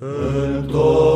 Întotdeauna.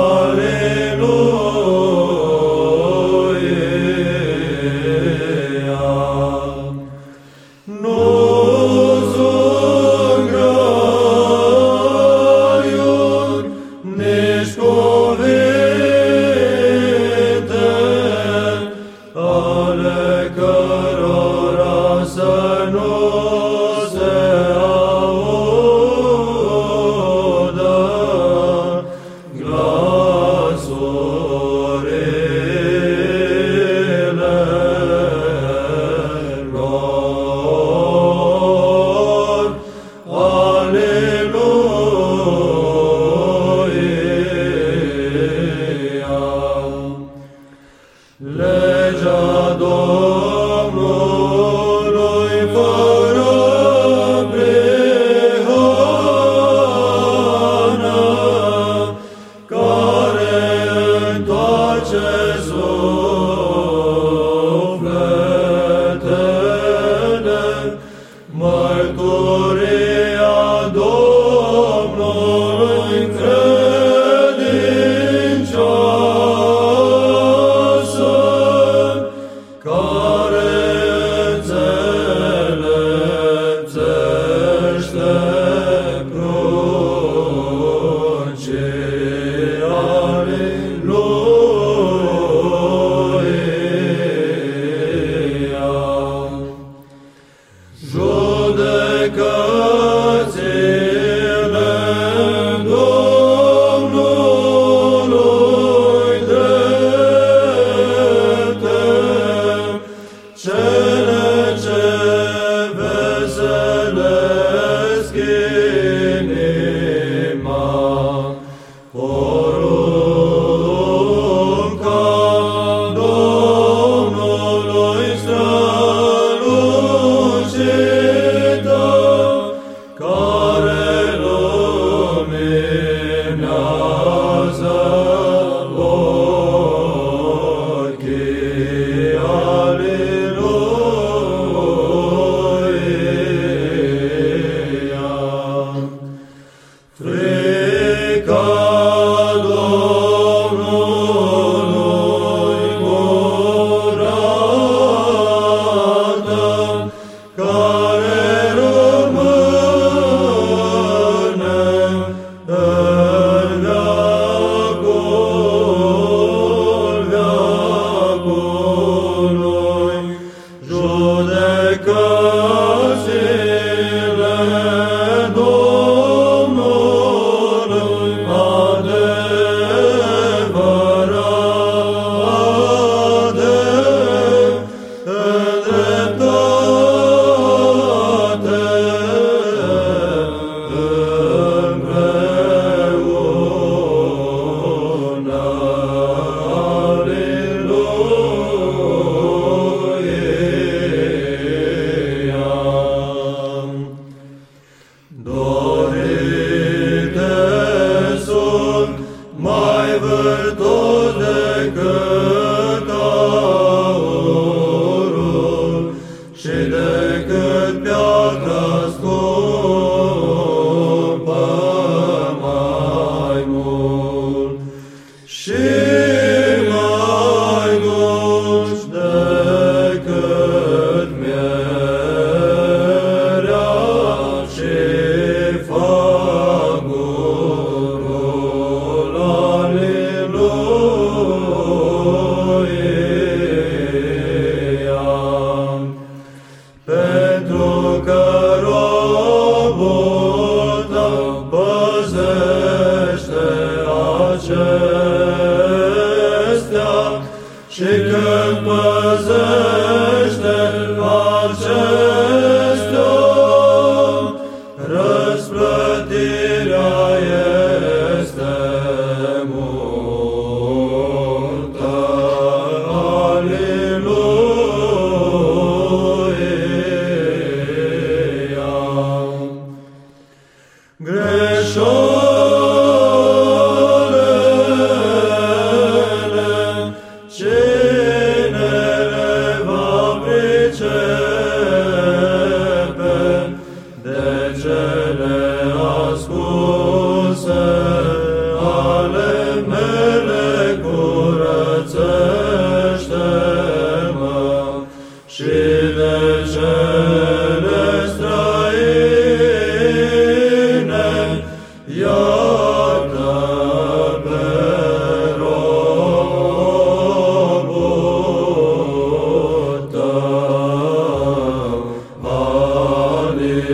mărturii. Lord. Do Shake up.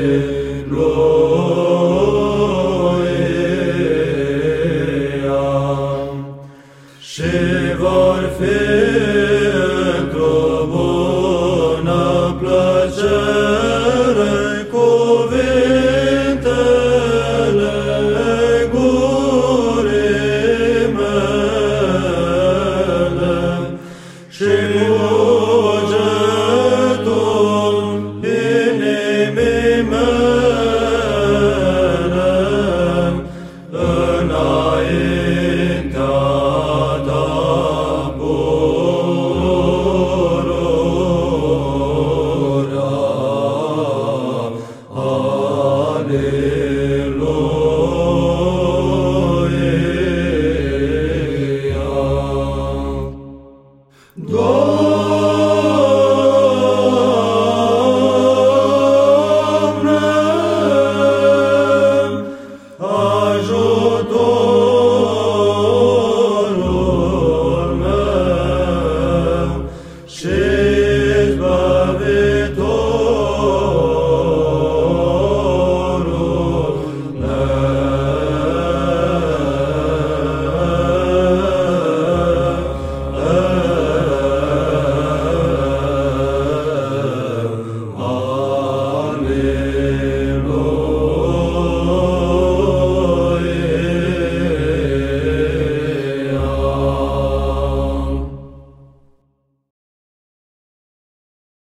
Yeah.